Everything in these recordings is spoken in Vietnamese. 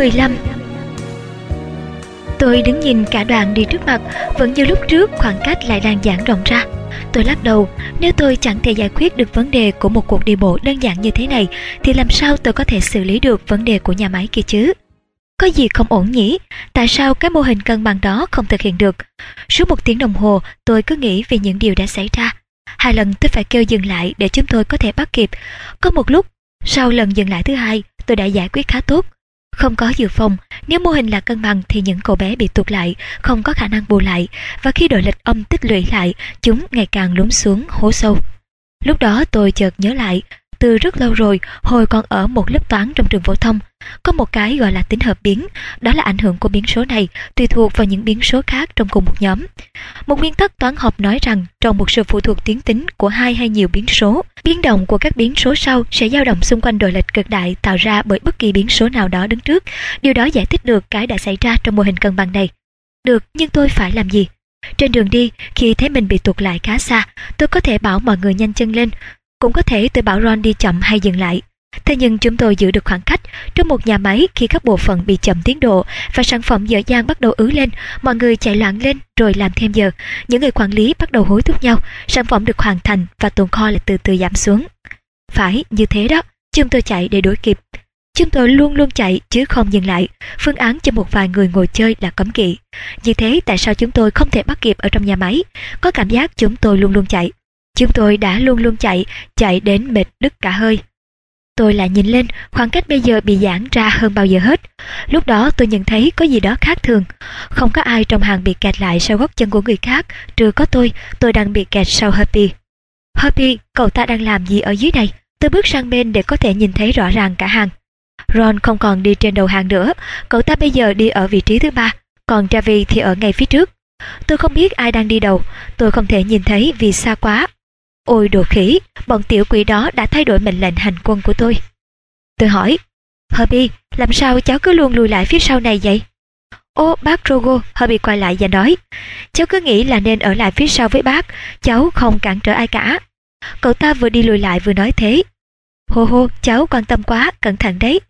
15 Tôi đứng nhìn cả đoàn đi trước mặt, vẫn như lúc trước khoảng cách lại đang giãn rộng ra. Tôi lắc đầu, nếu tôi chẳng thể giải quyết được vấn đề của một cuộc đi bộ đơn giản như thế này, thì làm sao tôi có thể xử lý được vấn đề của nhà máy kia chứ? Có gì không ổn nhỉ? Tại sao cái mô hình cân bằng đó không thực hiện được? Suốt một tiếng đồng hồ, tôi cứ nghĩ về những điều đã xảy ra. Hai lần tôi phải kêu dừng lại để chúng tôi có thể bắt kịp. Có một lúc, sau lần dừng lại thứ hai, tôi đã giải quyết khá tốt. Không có dự phòng, nếu mô hình là cân bằng thì những cậu bé bị tụt lại, không có khả năng bù lại, và khi đội lịch âm tích lũy lại, chúng ngày càng lún xuống hố sâu. Lúc đó tôi chợt nhớ lại, từ rất lâu rồi, hồi còn ở một lớp toán trong trường phổ thông, có một cái gọi là tính hợp biến, đó là ảnh hưởng của biến số này tùy thuộc vào những biến số khác trong cùng một nhóm. Một nguyên tắc toán học nói rằng trong một sự phụ thuộc tuyến tính của hai hay nhiều biến số, biến động của các biến số sau sẽ dao động xung quanh đội lệch cực đại tạo ra bởi bất kỳ biến số nào đó đứng trước. Điều đó giải thích được cái đã xảy ra trong mô hình cân bằng này. Được, nhưng tôi phải làm gì? Trên đường đi, khi thấy mình bị tụt lại khá xa, tôi có thể bảo mọi người nhanh chân lên, cũng có thể tôi bảo Ron đi chậm hay dừng lại. Thế nhưng chúng tôi giữ được khoảng cách. Trong một nhà máy khi các bộ phận bị chậm tiến độ và sản phẩm dở dang bắt đầu ứ lên, mọi người chạy loạn lên rồi làm thêm giờ. Những người quản lý bắt đầu hối thúc nhau, sản phẩm được hoàn thành và tồn kho lại từ từ giảm xuống. Phải, như thế đó, chúng tôi chạy để đuổi kịp. Chúng tôi luôn luôn chạy chứ không dừng lại. Phương án cho một vài người ngồi chơi là cấm kỵ. Như thế tại sao chúng tôi không thể bắt kịp ở trong nhà máy? Có cảm giác chúng tôi luôn luôn chạy. Chúng tôi đã luôn luôn chạy, chạy đến mệt đứt cả hơi. Tôi lại nhìn lên, khoảng cách bây giờ bị giãn ra hơn bao giờ hết. Lúc đó tôi nhận thấy có gì đó khác thường. Không có ai trong hàng bị kẹt lại sau gót chân của người khác, trừ có tôi, tôi đang bị kẹt sau Happy. Happy, cậu ta đang làm gì ở dưới này? Tôi bước sang bên để có thể nhìn thấy rõ ràng cả hàng. Ron không còn đi trên đầu hàng nữa, cậu ta bây giờ đi ở vị trí thứ ba, còn Javi thì ở ngay phía trước. Tôi không biết ai đang đi đầu, tôi không thể nhìn thấy vì xa quá, Ôi đồ khỉ, bọn tiểu quỷ đó đã thay đổi mệnh lệnh hành quân của tôi. Tôi hỏi, Herbie, làm sao cháu cứ luôn lùi lại phía sau này vậy? Ô bác Rogo, Herbie quay lại và nói, cháu cứ nghĩ là nên ở lại phía sau với bác, cháu không cản trở ai cả. Cậu ta vừa đi lùi lại vừa nói thế. Hô hô, cháu quan tâm quá, cẩn thận đấy.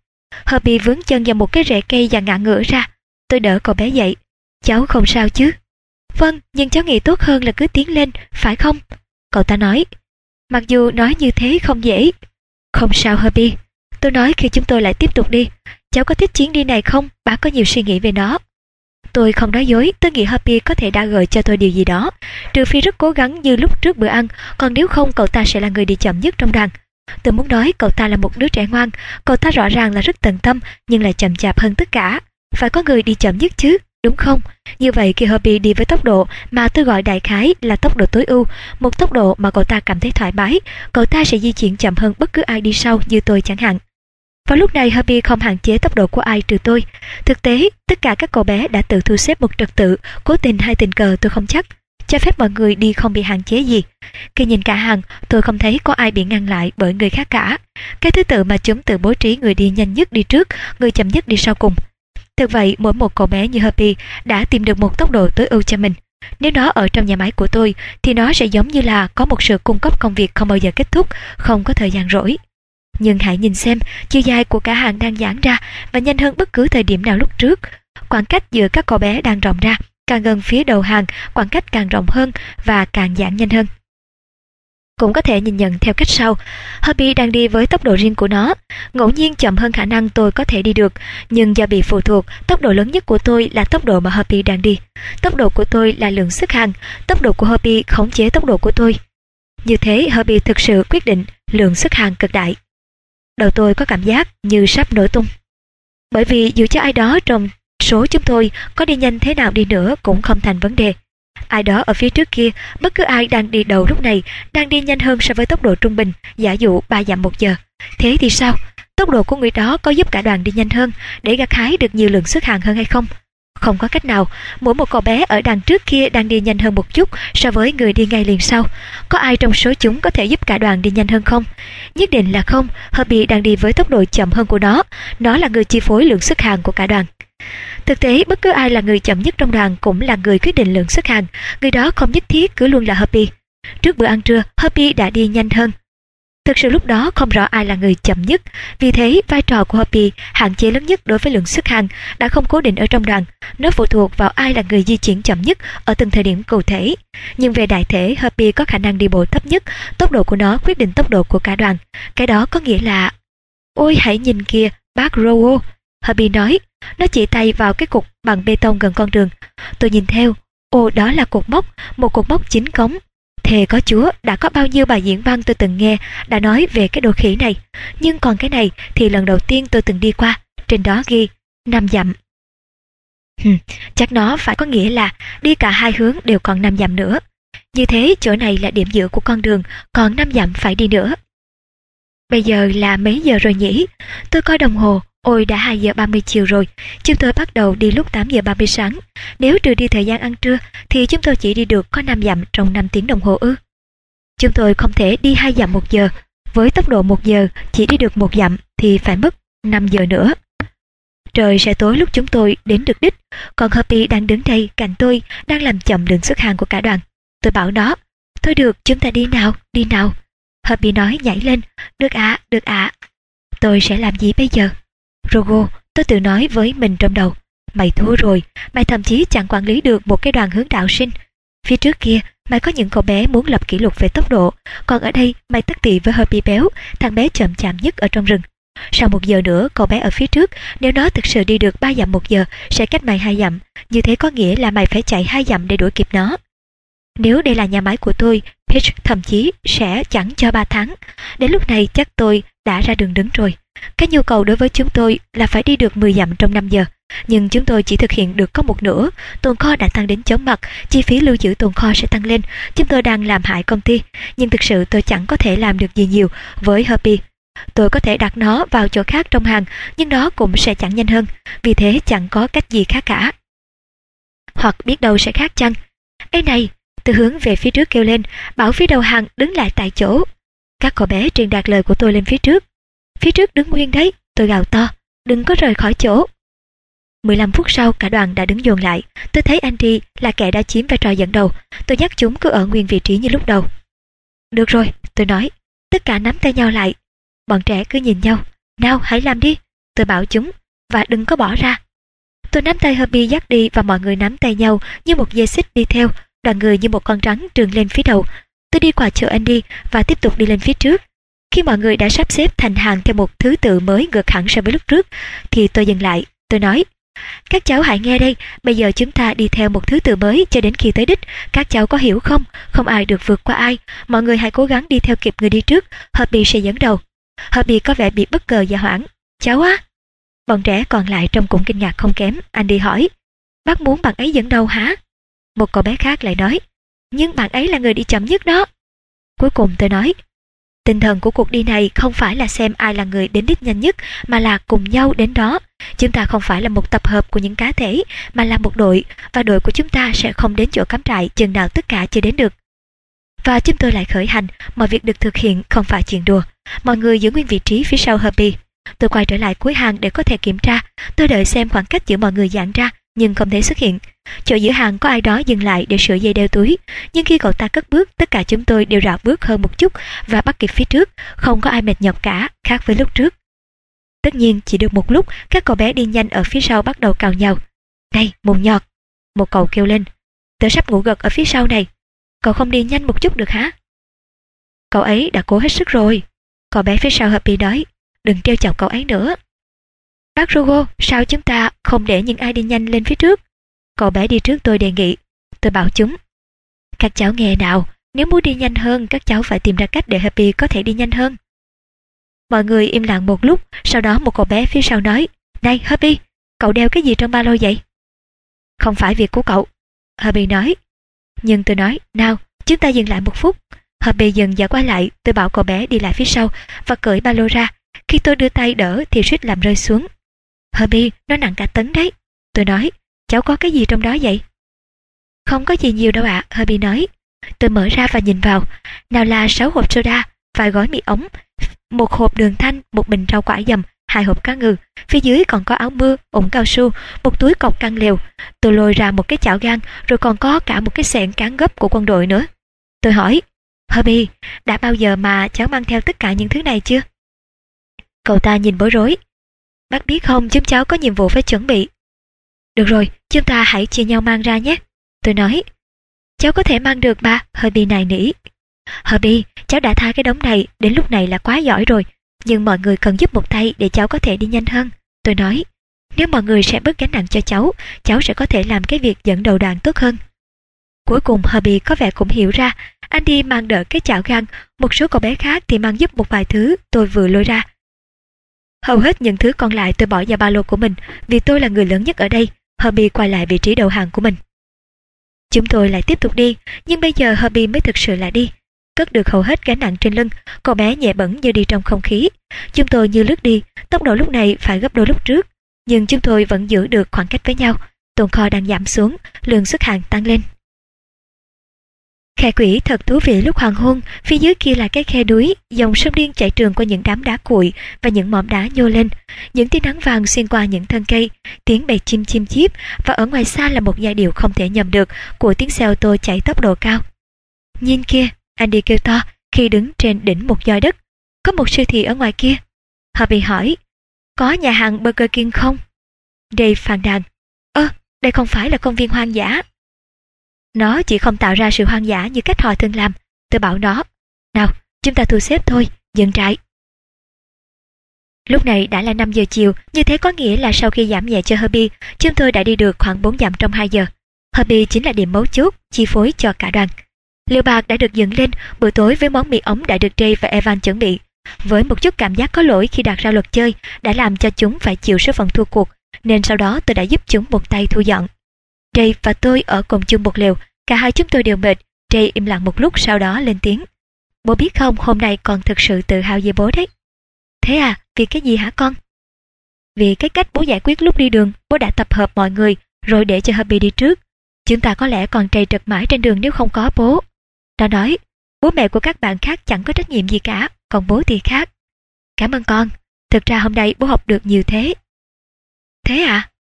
Herbie vướng chân vào một cái rễ cây và ngã ngửa ra. Tôi đỡ cậu bé dậy. Cháu không sao chứ? Vâng, nhưng cháu nghĩ tốt hơn là cứ tiến lên, phải không? Cậu ta nói, mặc dù nói như thế không dễ. Không sao Herbie, tôi nói khi chúng tôi lại tiếp tục đi. Cháu có thích chuyến đi này không? Bà có nhiều suy nghĩ về nó. Tôi không nói dối, tôi nghĩ Herbie có thể đã gợi cho tôi điều gì đó. Trừ phi rất cố gắng như lúc trước bữa ăn, còn nếu không cậu ta sẽ là người đi chậm nhất trong đoàn. Tôi muốn nói cậu ta là một đứa trẻ ngoan, cậu ta rõ ràng là rất tận tâm nhưng lại chậm chạp hơn tất cả. Phải có người đi chậm nhất chứ đúng không? Như vậy khi Herbie đi với tốc độ mà tôi gọi đại khái là tốc độ tối ưu, một tốc độ mà cậu ta cảm thấy thoải mái, cậu ta sẽ di chuyển chậm hơn bất cứ ai đi sau như tôi chẳng hạn. Vào lúc này Herbie không hạn chế tốc độ của ai trừ tôi. Thực tế, tất cả các cậu bé đã tự thu xếp một trật tự, cố tình hay tình cờ tôi không chắc. Cho phép mọi người đi không bị hạn chế gì. Khi nhìn cả hàng, tôi không thấy có ai bị ngăn lại bởi người khác cả. Cái thứ tự mà chúng tự bố trí người đi nhanh nhất đi trước, người chậm nhất đi sau cùng. Thực vậy, mỗi một cậu bé như Happy đã tìm được một tốc độ tối ưu cho mình. Nếu nó ở trong nhà máy của tôi, thì nó sẽ giống như là có một sự cung cấp công việc không bao giờ kết thúc, không có thời gian rỗi. Nhưng hãy nhìn xem, chiều dài của cả hàng đang giãn ra và nhanh hơn bất cứ thời điểm nào lúc trước. Khoảng cách giữa các cậu bé đang rộng ra, càng gần phía đầu hàng, khoảng cách càng rộng hơn và càng giãn nhanh hơn cũng có thể nhìn nhận theo cách sau. Hobby đang đi với tốc độ riêng của nó, ngẫu nhiên chậm hơn khả năng tôi có thể đi được, nhưng do bị phụ thuộc, tốc độ lớn nhất của tôi là tốc độ mà Hobby đang đi. Tốc độ của tôi là lượng sức hàng, tốc độ của Hobby khống chế tốc độ của tôi. Như thế Hobby thực sự quyết định lượng sức hàng cực đại. Đầu tôi có cảm giác như sắp nổ tung. Bởi vì dù cho ai đó trong số chúng tôi có đi nhanh thế nào đi nữa cũng không thành vấn đề. Ai đó ở phía trước kia, bất cứ ai đang đi đầu lúc này, đang đi nhanh hơn so với tốc độ trung bình, giả dụ 3 dặm một giờ. Thế thì sao? Tốc độ của người đó có giúp cả đoàn đi nhanh hơn để gặt hái được nhiều lượng xuất hàng hơn hay không? Không có cách nào, mỗi một cậu bé ở đằng trước kia đang đi nhanh hơn một chút so với người đi ngay liền sau. Có ai trong số chúng có thể giúp cả đoàn đi nhanh hơn không? Nhất định là không, Herbie đang đi với tốc độ chậm hơn của nó. Nó là người chi phối lượng sức hàng của cả đoàn. Thực tế, bất cứ ai là người chậm nhất trong đoàn cũng là người quyết định lượng xuất hàng, người đó không nhất thiết cứ luôn là Happy. Trước bữa ăn trưa, Happy đã đi nhanh hơn. Thực sự lúc đó không rõ ai là người chậm nhất, vì thế vai trò của Happy hạn chế lớn nhất đối với lượng xuất hàng đã không cố định ở trong đoàn. Nó phụ thuộc vào ai là người di chuyển chậm nhất ở từng thời điểm cụ thể. Nhưng về đại thể, Happy có khả năng đi bộ thấp nhất, tốc độ của nó quyết định tốc độ của cả đoàn. Cái đó có nghĩa là... Ôi hãy nhìn kìa, bác Rowo. Happy nói, nó chỉ tay vào cái cục bằng bê tông gần con đường. Tôi nhìn theo, ô, đó là cột mốc, một cột mốc chính cống Thề có chúa, đã có bao nhiêu bài diễn văn tôi từng nghe đã nói về cái đồ khỉ này. Nhưng còn cái này thì lần đầu tiên tôi từng đi qua, trên đó ghi năm dặm. Hừm, chắc nó phải có nghĩa là đi cả hai hướng đều còn năm dặm nữa. Như thế chỗ này là điểm giữa của con đường, còn năm dặm phải đi nữa. Bây giờ là mấy giờ rồi nhỉ? Tôi coi đồng hồ, ôi đã 2 giờ 30 chiều rồi. Chúng tôi bắt đầu đi lúc 8 giờ 30 sáng. Nếu trừ đi thời gian ăn trưa thì chúng tôi chỉ đi được có 5 dặm trong 5 tiếng đồng hồ ư. Chúng tôi không thể đi 2 dặm một giờ. Với tốc độ 1 giờ chỉ đi được một dặm thì phải mất 5 giờ nữa. Trời sẽ tối lúc chúng tôi đến được đích, còn Happy đang đứng đây cạnh tôi, đang làm chậm đường xuất hàng của cả đoàn. Tôi bảo nó, thôi được, chúng ta đi nào, đi nào. Happy nói nhảy lên, được ạ, à, được ạ. À. Tôi sẽ làm gì bây giờ? Rogo, tôi tự nói với mình trong đầu. Mày thua rồi, mày thậm chí chẳng quản lý được một cái đoàn hướng đạo sinh. Phía trước kia, mày có những cậu bé muốn lập kỷ lục về tốc độ, còn ở đây mày tất tị với Herbie béo, thằng bé chậm chạm nhất ở trong rừng. Sau một giờ nữa, cậu bé ở phía trước, nếu nó thực sự đi được 3 dặm một giờ, sẽ cách mày hai dặm. Như thế có nghĩa là mày phải chạy hai dặm để đuổi kịp nó. Nếu đây là nhà máy của tôi, Pitch thậm chí sẽ chẳng cho 3 tháng. Đến lúc này chắc tôi đã ra đường đứng rồi. Cái nhu cầu đối với chúng tôi là phải đi được 10 dặm trong 5 giờ. Nhưng chúng tôi chỉ thực hiện được có một nửa, tồn kho đã tăng đến chóng mặt, chi phí lưu giữ tồn kho sẽ tăng lên, chúng tôi đang làm hại công ty. Nhưng thực sự tôi chẳng có thể làm được gì nhiều với Herbie. Tôi có thể đặt nó vào chỗ khác trong hàng, nhưng nó cũng sẽ chẳng nhanh hơn, vì thế chẳng có cách gì khác cả. Hoặc biết đâu sẽ khác chăng? Ê này, từ hướng về phía trước kêu lên, bảo phía đầu hàng đứng lại tại chỗ. Các cậu bé truyền đạt lời của tôi lên phía trước. Phía trước đứng nguyên đấy, tôi gào to, đừng có rời khỏi chỗ. 15 phút sau cả đoàn đã đứng dồn lại, tôi thấy Andy là kẻ đã chiếm vai trò dẫn đầu, tôi nhắc chúng cứ ở nguyên vị trí như lúc đầu. Được rồi, tôi nói, tất cả nắm tay nhau lại. Bọn trẻ cứ nhìn nhau, nào hãy làm đi, tôi bảo chúng, và đừng có bỏ ra. Tôi nắm tay Herbie dắt đi và mọi người nắm tay nhau như một dây xích đi theo, đoàn người như một con rắn trường lên phía đầu. Tôi đi qua chợ Andy và tiếp tục đi lên phía trước. Khi mọi người đã sắp xếp thành hàng theo một thứ tự mới ngược hẳn so với lúc trước, thì tôi dừng lại, tôi nói, các cháu hãy nghe đây, bây giờ chúng ta đi theo một thứ tự mới cho đến khi tới đích. Các cháu có hiểu không? Không ai được vượt qua ai. Mọi người hãy cố gắng đi theo kịp người đi trước. Hợp bị sẽ dẫn đầu. Hợp bị có vẻ bị bất ngờ và hoảng. Cháu á? Bọn trẻ còn lại trong cũng kinh ngạc không kém. Anh đi hỏi. Bác muốn bạn ấy dẫn đầu hả? Một cậu bé khác lại nói. Nhưng bạn ấy là người đi chậm nhất đó. Cuối cùng tôi nói. Tinh thần của cuộc đi này không phải là xem ai là người đến đích nhanh nhất mà là cùng nhau đến đó. Chúng ta không phải là một tập hợp của những cá thể mà là một đội và đội của chúng ta sẽ không đến chỗ cắm trại chừng nào tất cả chưa đến được. Và chúng tôi lại khởi hành, mọi việc được thực hiện không phải chuyện đùa. Mọi người giữ nguyên vị trí phía sau Herbie. Tôi quay trở lại cuối hàng để có thể kiểm tra. Tôi đợi xem khoảng cách giữa mọi người giãn ra nhưng không thể xuất hiện. Chỗ giữa hàng có ai đó dừng lại để sửa dây đeo túi, nhưng khi cậu ta cất bước, tất cả chúng tôi đều rảo bước hơn một chút và bắt kịp phía trước, không có ai mệt nhọc cả, khác với lúc trước. Tất nhiên chỉ được một lúc, các cậu bé đi nhanh ở phía sau bắt đầu cào nhau. Này, mồm nhọt! Một cậu kêu lên. Tớ sắp ngủ gật ở phía sau này. Cậu không đi nhanh một chút được hả? Cậu ấy đã cố hết sức rồi. Cậu bé phía sau hợp bị đói. Đừng treo chọc cậu ấy nữa. Bác Rogo, sao chúng ta không để những ai đi nhanh lên phía trước? Cậu bé đi trước tôi đề nghị. Tôi bảo chúng. Các cháu nghe nào, nếu muốn đi nhanh hơn, các cháu phải tìm ra cách để Happy có thể đi nhanh hơn. Mọi người im lặng một lúc, sau đó một cậu bé phía sau nói, Này Happy, cậu đeo cái gì trong ba lô vậy? Không phải việc của cậu, Happy nói. Nhưng tôi nói, nào, chúng ta dừng lại một phút. Happy dừng và quay lại, tôi bảo cậu bé đi lại phía sau và cởi ba lô ra. Khi tôi đưa tay đỡ thì suýt làm rơi xuống. Herbie, nó nặng cả tấn đấy. Tôi nói, cháu có cái gì trong đó vậy? Không có gì nhiều đâu ạ, à, Herbie nói. Tôi mở ra và nhìn vào. Nào là 6 hộp soda, vài gói mì ống, một hộp đường thanh, một bình rau quả dầm, hai hộp cá ngừ. Phía dưới còn có áo mưa, ủng cao su, một túi cọc căng liều. Tôi lôi ra một cái chảo gan, rồi còn có cả một cái xẻng cán gấp của quân đội nữa. Tôi hỏi, Herbie, đã bao giờ mà cháu mang theo tất cả những thứ này chưa? Cậu ta nhìn bối rối. Bác biết không, chúng cháu có nhiệm vụ phải chuẩn bị. Được rồi, chúng ta hãy chia nhau mang ra nhé. Tôi nói, cháu có thể mang được ba, Herbie này nỉ. Herbie, cháu đã tha cái đống này, đến lúc này là quá giỏi rồi. Nhưng mọi người cần giúp một tay để cháu có thể đi nhanh hơn. Tôi nói, nếu mọi người sẽ bớt gánh nặng cho cháu, cháu sẽ có thể làm cái việc dẫn đầu đoàn tốt hơn. Cuối cùng Herbie có vẻ cũng hiểu ra, Andy mang đỡ cái chảo gan, một số cậu bé khác thì mang giúp một vài thứ tôi vừa lôi ra. Hầu hết những thứ còn lại tôi bỏ vào ba lô của mình, vì tôi là người lớn nhất ở đây. Herbie quay lại vị trí đầu hàng của mình. Chúng tôi lại tiếp tục đi, nhưng bây giờ Herbie mới thực sự là đi. Cất được hầu hết gánh nặng trên lưng, cậu bé nhẹ bẩn như đi trong không khí. Chúng tôi như lướt đi, tốc độ lúc này phải gấp đôi lúc trước, nhưng chúng tôi vẫn giữ được khoảng cách với nhau. Tồn kho đang giảm xuống, lượng xuất hàng tăng lên. Khe quỷ thật thú vị lúc hoàng hôn, phía dưới kia là cái khe núi, dòng sông điên chảy trường qua những đám đá cuội và những mỏm đá nhô lên. Những tia nắng vàng xuyên qua những thân cây, tiếng bầy chim chim chíp và ở ngoài xa là một giai điệu không thể nhầm được của tiếng xe ô tô chạy tốc độ cao. Nhìn kia, Andy kêu to khi đứng trên đỉnh một dòi đất. Có một siêu thị ở ngoài kia. họ bị hỏi, có nhà hàng Burger King không? Dave phàn đàn, ơ, đây không phải là công viên hoang dã. Nó chỉ không tạo ra sự hoang dã như cách họ thường làm. Tôi bảo nó, nào, chúng ta thu xếp thôi, dừng trại. Lúc này đã là 5 giờ chiều, như thế có nghĩa là sau khi giảm nhẹ cho Herbie, chúng tôi đã đi được khoảng 4 dặm trong 2 giờ. Herbie chính là điểm mấu chốt, chi phối cho cả đoàn. Liều bạc đã được dựng lên bữa tối với món mì ống đã được Jay và Evan chuẩn bị. Với một chút cảm giác có lỗi khi đặt ra luật chơi đã làm cho chúng phải chịu số phận thua cuộc, nên sau đó tôi đã giúp chúng một tay thu dọn. Jay và tôi ở cùng chung một liều, cả hai chúng tôi đều mệt, Jay im lặng một lúc sau đó lên tiếng. Bố biết không, hôm nay con thực sự tự hào về bố đấy. Thế à, vì cái gì hả con? Vì cái cách bố giải quyết lúc đi đường, bố đã tập hợp mọi người, rồi để cho Herbie đi trước. Chúng ta có lẽ còn trầy trật mãi trên đường nếu không có bố. Nó nói, bố mẹ của các bạn khác chẳng có trách nhiệm gì cả, còn bố thì khác. Cảm ơn con, thực ra hôm nay bố học được nhiều thế. Thế à?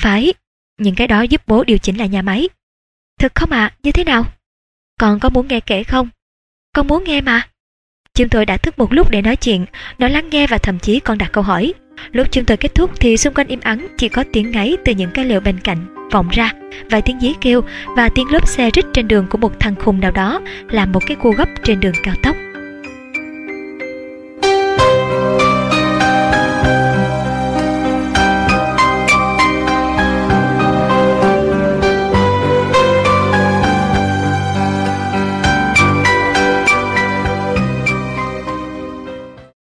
Phải, những cái đó giúp bố điều chỉnh lại nhà máy. Thực không ạ, như thế nào? Con có muốn nghe kể không? Con muốn nghe mà. Chúng tôi đã thức một lúc để nói chuyện, nó lắng nghe và thậm chí còn đặt câu hỏi. Lúc chúng tôi kết thúc thì xung quanh im ắng chỉ có tiếng ngáy từ những cái lều bên cạnh vọng ra, vài tiếng dí kêu và tiếng lốp xe rít trên đường của một thằng khùng nào đó làm một cái cua gấp trên đường cao tốc.